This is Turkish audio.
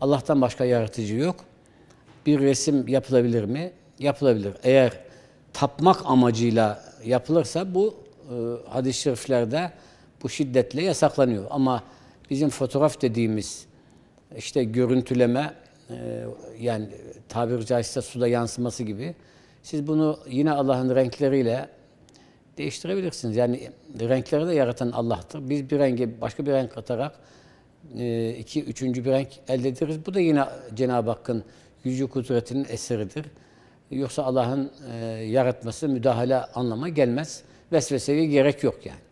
Allah'tan başka yaratıcı yok. Bir resim yapılabilir mi? Yapılabilir. Eğer tapmak amacıyla yapılırsa bu e, hadis-i şeriflerde bu şiddetle yasaklanıyor. Ama bizim fotoğraf dediğimiz işte görüntüleme e, yani tabiri caizse suda yansıması gibi siz bunu yine Allah'ın renkleriyle değiştirebilirsiniz. Yani renkleri de yaratan Allah'tır. Biz bir rengi başka bir renk katarak iki, üçüncü bir renk elde ederiz. Bu da yine Cenab-ı Hakk'ın gücü kudretinin eseridir. Yoksa Allah'ın e, yaratması müdahale anlama gelmez. Vesveseye gerek yok yani.